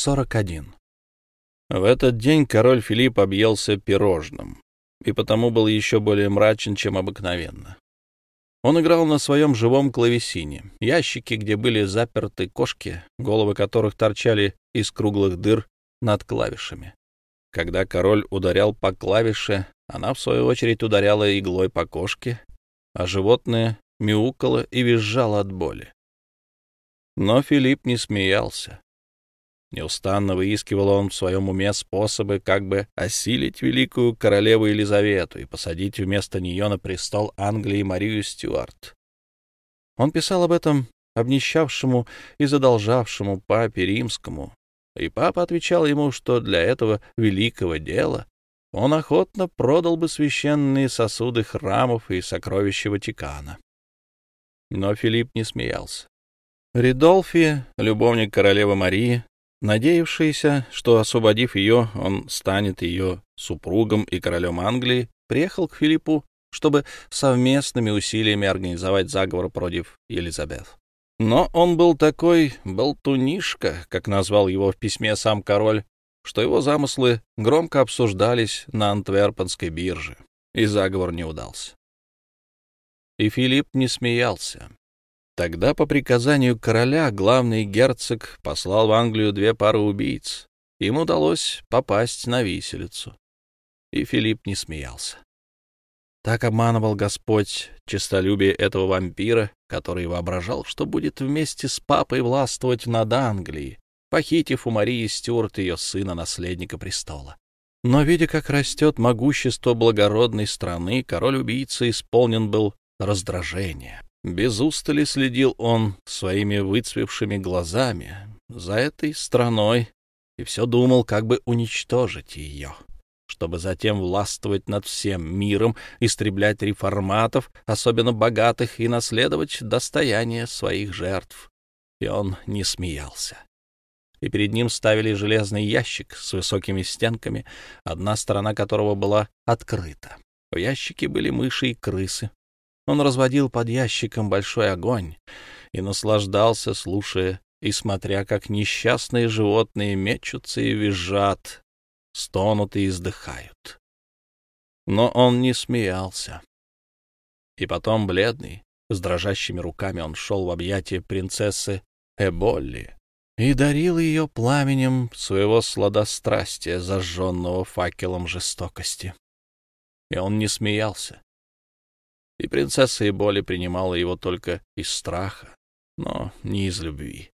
41. В этот день король Филипп объелся пирожным и потому был еще более мрачен, чем обыкновенно. Он играл на своем живом клавесине, ящике, где были заперты кошки, головы которых торчали из круглых дыр над клавишами. Когда король ударял по клавише, она, в свою очередь, ударяла иглой по кошке, а животное мяукало и визжало от боли. Но Филипп не смеялся. Неустанно выискивал он в своем уме способы как бы осилить великую королеву Елизавету и посадить вместо нее на престол Англии Марию Стюарт. Он писал об этом обнищавшему и задолжавшему папе римскому, и папа отвечал ему, что для этого великого дела он охотно продал бы священные сосуды храмов и сокровища Ватикана. Но Филипп не смеялся. Ридолфи, любовник королевы Марии, надеявшийся, что, освободив ее, он станет ее супругом и королем Англии, приехал к Филиппу, чтобы совместными усилиями организовать заговор против Елизабет. Но он был такой болтунишка, как назвал его в письме сам король, что его замыслы громко обсуждались на антверпенской бирже, и заговор не удался. И Филипп не смеялся. Тогда по приказанию короля главный герцог послал в Англию две пары убийц. Им удалось попасть на виселицу. И Филипп не смеялся. Так обманывал Господь честолюбие этого вампира, который воображал, что будет вместе с папой властвовать над Англией, похитив у Марии Стюарт ее сына, наследника престола. Но, видя, как растет могущество благородной страны, король-убийца исполнен был раздражения. Без устали следил он своими выцвевшими глазами за этой страной и все думал, как бы уничтожить ее чтобы затем властвовать над всем миром, истреблять реформатов, особенно богатых, и наследовать достояние своих жертв. И он не смеялся. И перед ним ставили железный ящик с высокими стенками, одна сторона которого была открыта. В ящике были мыши и крысы. Он разводил под ящиком большой огонь и наслаждался, слушая и смотря, как несчастные животные мечутся и визжат, стонут и издыхают. Но он не смеялся. И потом, бледный, с дрожащими руками, он шел в объятия принцессы Эболли и дарил ее пламенем своего сладострастия, зажженного факелом жестокости. И он не смеялся. И принцесса Эболи принимала его только из страха, но не из любви.